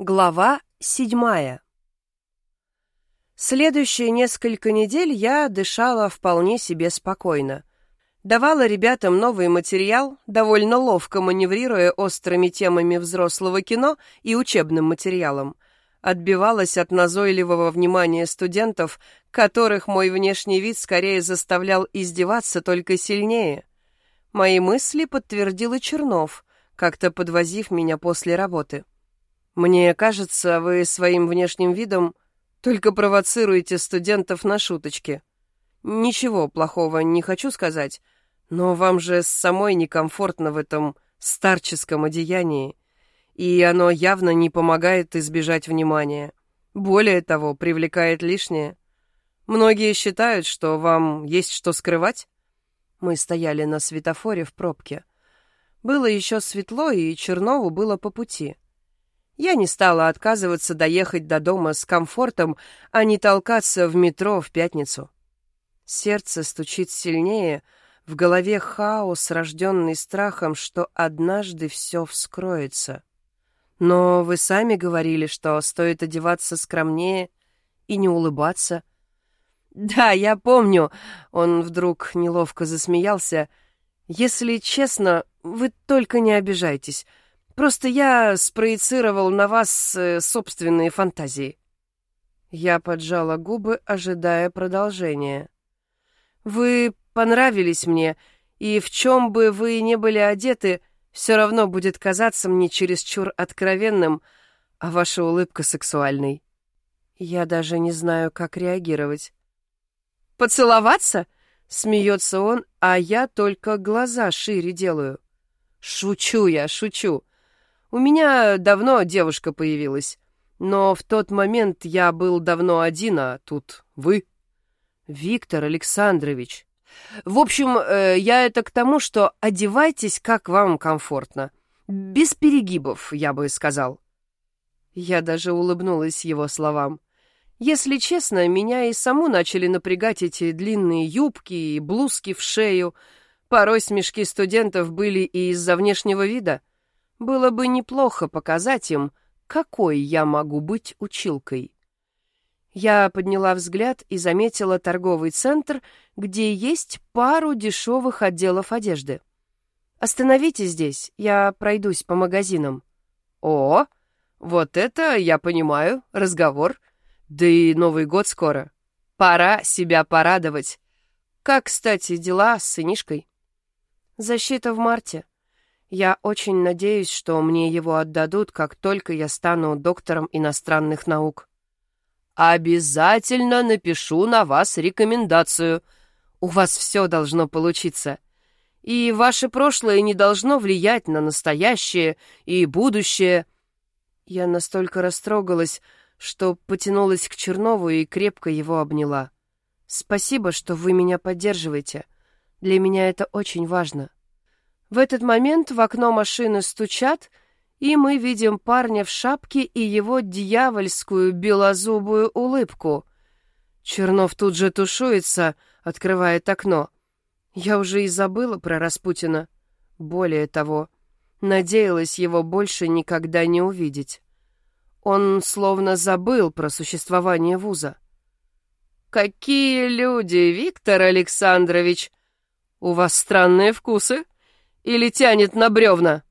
Глава седьмая. Следующие несколько недель я дышала вполне себе спокойно. Давала ребятам новый материал, довольно ловко маневрируя острыми темами взрослого кино и учебным материалом. Отбивалась от назойливого внимания студентов, которых мой внешний вид скорее заставлял издеваться только сильнее. Мои мысли подтвердил и Чернов, как-то подвозив меня после работы. Мне кажется, вы своим внешним видом только провоцируете студентов на шуточки. Ничего плохого не хочу сказать, но вам же самой некомфортно в этом старческом одеянии, и оно явно не помогает избежать внимания. Более того, привлекает лишнее. Многие считают, что вам есть что скрывать. Мы стояли на светофоре в пробке. Было еще светло, и Чернову было по пути — я не стала отказываться доехать до дома с комфортом, а не толкаться в метро в пятницу. Сердце стучит сильнее, в голове хаос, рожденный страхом, что однажды все вскроется. Но вы сами говорили, что стоит одеваться скромнее и не улыбаться. Да, я помню, он вдруг неловко засмеялся. Если честно, вы только не обижайтесь. Просто я спроецировал на вас э, собственные фантазии». Я поджала губы, ожидая продолжения. «Вы понравились мне, и в чем бы вы ни были одеты, все равно будет казаться мне чересчур откровенным, а ваша улыбка сексуальной. Я даже не знаю, как реагировать». «Поцеловаться?» — смеется он, а я только глаза шире делаю. «Шучу я, шучу. У меня давно девушка появилась, но в тот момент я был давно один, а тут вы. Виктор Александрович. В общем, э, я это к тому, что одевайтесь, как вам комфортно. Без перегибов, я бы сказал. Я даже улыбнулась его словам. Если честно, меня и саму начали напрягать эти длинные юбки и блузки в шею. Порой смешки студентов были и из-за внешнего вида. Было бы неплохо показать им, какой я могу быть училкой. Я подняла взгляд и заметила торговый центр, где есть пару дешевых отделов одежды. «Остановитесь здесь, я пройдусь по магазинам». «О, вот это, я понимаю, разговор. Да и Новый год скоро. Пора себя порадовать. Как, кстати, дела с сынишкой?» «Защита в марте. Я очень надеюсь, что мне его отдадут, как только я стану доктором иностранных наук. Обязательно напишу на вас рекомендацию. У вас все должно получиться. И ваше прошлое не должно влиять на настоящее и будущее. Я настолько растрогалась, что потянулась к Чернову и крепко его обняла. Спасибо, что вы меня поддерживаете. Для меня это очень важно. В этот момент в окно машины стучат, и мы видим парня в шапке и его дьявольскую белозубую улыбку. Чернов тут же тушуется, открывает окно. Я уже и забыла про Распутина. Более того, надеялась его больше никогда не увидеть. Он словно забыл про существование вуза. «Какие люди, Виктор Александрович! У вас странные вкусы!» Или тянет на бревна?»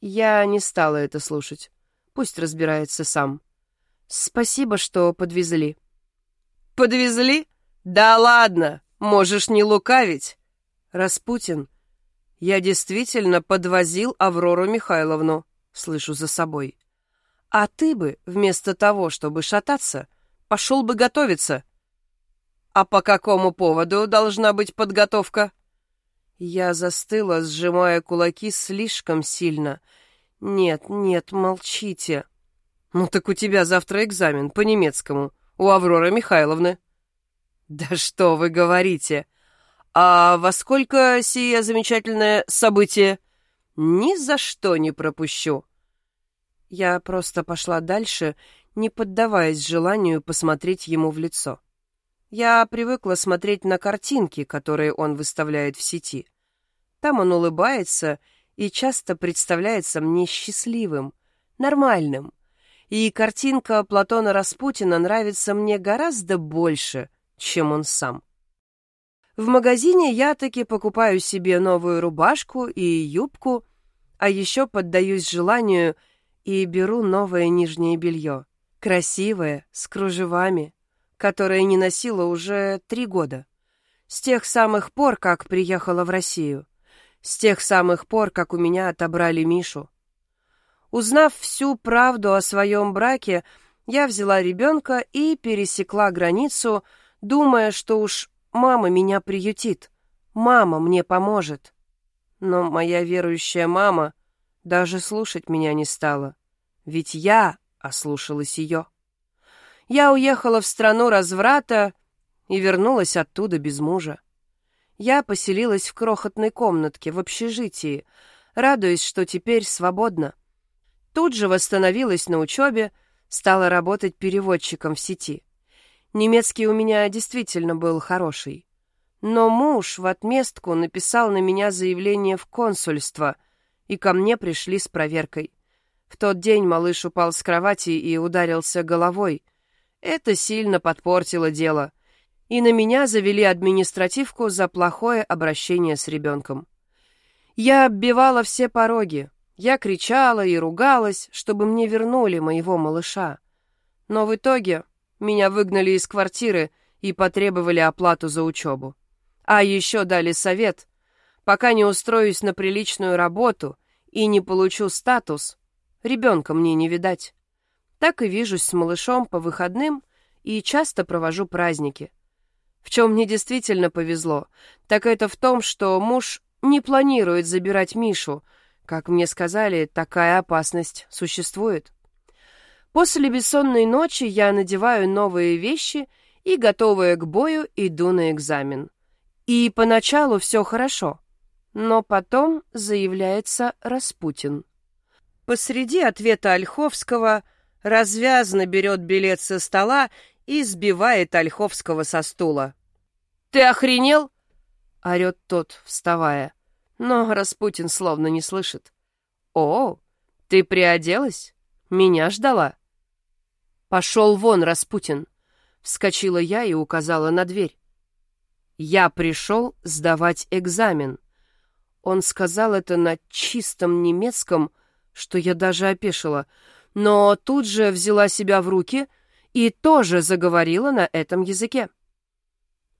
Я не стала это слушать. Пусть разбирается сам. «Спасибо, что подвезли». «Подвезли? Да ладно, можешь не лукавить». «Распутин, я действительно подвозил Аврору Михайловну», слышу за собой. «А ты бы, вместо того, чтобы шататься, пошел бы готовиться». «А по какому поводу должна быть подготовка?» Я застыла, сжимая кулаки слишком сильно. «Нет, нет, молчите». «Ну так у тебя завтра экзамен по немецкому, у Авроры Михайловны». «Да что вы говорите? А во сколько сие замечательное событие?» «Ни за что не пропущу». Я просто пошла дальше, не поддаваясь желанию посмотреть ему в лицо. Я привыкла смотреть на картинки, которые он выставляет в сети. Там он улыбается и часто представляется мне счастливым, нормальным. и картинка Платона Распутина нравится мне гораздо больше, чем он сам. В магазине я таки покупаю себе новую рубашку и юбку, а еще поддаюсь желанию и беру новое нижнее белье. Красивое, с кружевами, которое не носила уже три года. С тех самых пор, как приехала в Россию. С тех самых пор, как у меня отобрали Мишу. Узнав всю правду о своем браке, я взяла ребенка и пересекла границу, думая, что уж мама меня приютит, мама мне поможет. Но моя верующая мама даже слушать меня не стала, ведь я ослушалась ее. Я уехала в страну разврата и вернулась оттуда без мужа. Я поселилась в крохотной комнатке в общежитии, радуясь, что теперь свободна. Тут же восстановилась на учебе, стала работать переводчиком в сети. Немецкий у меня действительно был хороший. Но муж в отместку написал на меня заявление в консульство, и ко мне пришли с проверкой. В тот день малыш упал с кровати и ударился головой. Это сильно подпортило дело. И на меня завели административку за плохое обращение с ребенком. Я оббивала все пороги. Я кричала и ругалась, чтобы мне вернули моего малыша. Но в итоге меня выгнали из квартиры и потребовали оплату за учебу. А еще дали совет, пока не устроюсь на приличную работу и не получу статус, ребенка мне не видать. Так и вижусь с малышом по выходным и часто провожу праздники. В чем мне действительно повезло, так это в том, что муж не планирует забирать Мишу. Как мне сказали, такая опасность существует. После бессонной ночи я надеваю новые вещи и, готовая к бою, иду на экзамен. И поначалу все хорошо, но потом заявляется Распутин. Посреди ответа Ольховского развязно берет билет со стола и сбивает Ольховского со стула. «Ты охренел?» — орет тот, вставая. Но Распутин словно не слышит. «О, ты приоделась? Меня ждала?» «Пошел вон, Распутин!» Вскочила я и указала на дверь. «Я пришел сдавать экзамен». Он сказал это на чистом немецком, что я даже опешила, но тут же взяла себя в руки и тоже заговорила на этом языке.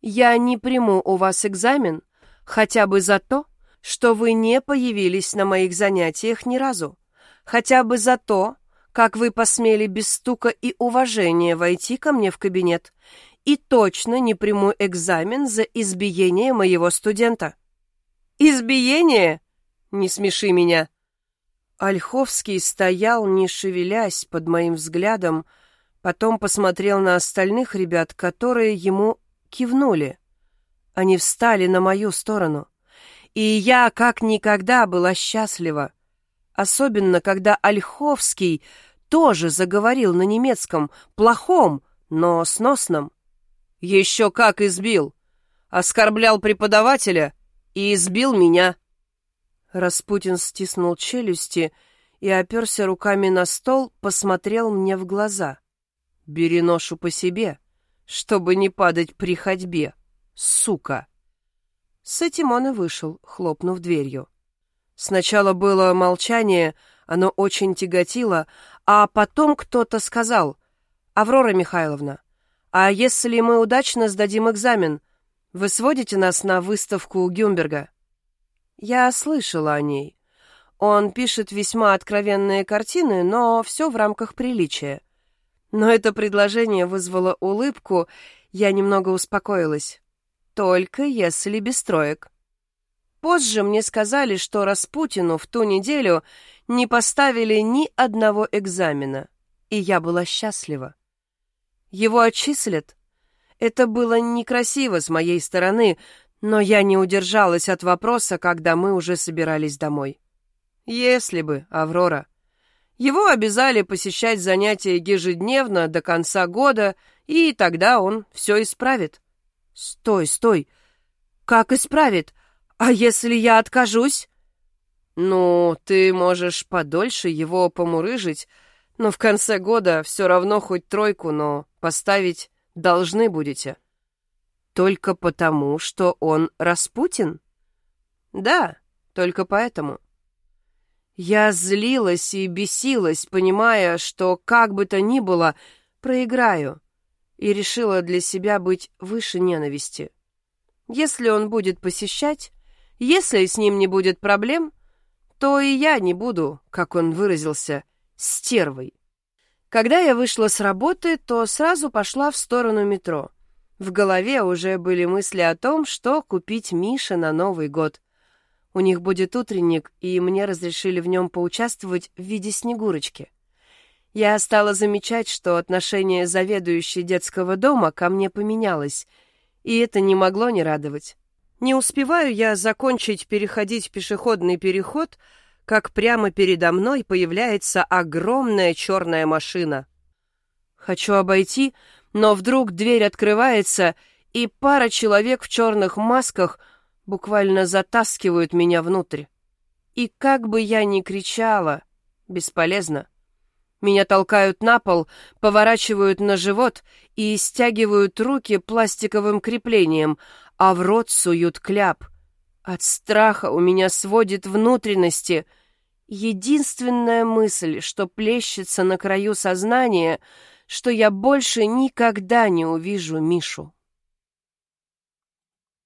«Я не приму у вас экзамен хотя бы за то, что вы не появились на моих занятиях ни разу, хотя бы за то, как вы посмели без стука и уважения войти ко мне в кабинет, и точно не приму экзамен за избиение моего студента. Избиение? Не смеши меня. Ольховский стоял, не шевелясь под моим взглядом, потом посмотрел на остальных ребят, которые ему кивнули. Они встали на мою сторону. И я как никогда была счастлива особенно когда Ольховский тоже заговорил на немецком, плохом, но сносном. Еще как избил. Оскорблял преподавателя и избил меня. Распутин стиснул челюсти и оперся руками на стол, посмотрел мне в глаза. «Бери ношу по себе, чтобы не падать при ходьбе, сука!» С этим он и вышел, хлопнув дверью. Сначала было молчание, оно очень тяготило, а потом кто-то сказал, «Аврора Михайловна, а если мы удачно сдадим экзамен, вы сводите нас на выставку Гюмберга?» Я слышала о ней. Он пишет весьма откровенные картины, но все в рамках приличия. Но это предложение вызвало улыбку, я немного успокоилась. Только если без троек. Позже мне сказали, что Распутину в ту неделю не поставили ни одного экзамена, и я была счастлива. Его отчислят. Это было некрасиво с моей стороны, но я не удержалась от вопроса, когда мы уже собирались домой. Если бы, Аврора. Его обязали посещать занятия ежедневно до конца года, и тогда он все исправит. Стой, стой. Как исправит? «А если я откажусь?» «Ну, ты можешь подольше его помурыжить, Но в конце года все равно хоть тройку, но поставить должны будете. Только потому, что он Распутин? Да, только поэтому. Я злилась и бесилась, понимая, что как бы то ни было, проиграю, и решила для себя быть выше ненависти. Если он будет посещать, если с ним не будет проблем, то и я не буду, как он выразился, стервой. Когда я вышла с работы, то сразу пошла в сторону метро. В голове уже были мысли о том, что купить Мише на Новый год. У них будет утренник, и мне разрешили в нем поучаствовать в виде Снегурочки. Я стала замечать, что отношение заведующей детского дома ко мне поменялось, и это не могло не радовать. Не успеваю я закончить переходить пешеходный переход, как прямо передо мной появляется огромная черная машина. Хочу обойти, но вдруг дверь открывается, и пара человек в черных масках буквально затаскивают меня внутрь. И как бы я ни кричала, бесполезно. Меня толкают на пол, поворачивают на живот и стягивают руки пластиковым креплением, а в рот суют кляп. От страха у меня сводит внутренности. Единственная мысль, что плещется на краю сознания, что я больше никогда не увижу Мишу.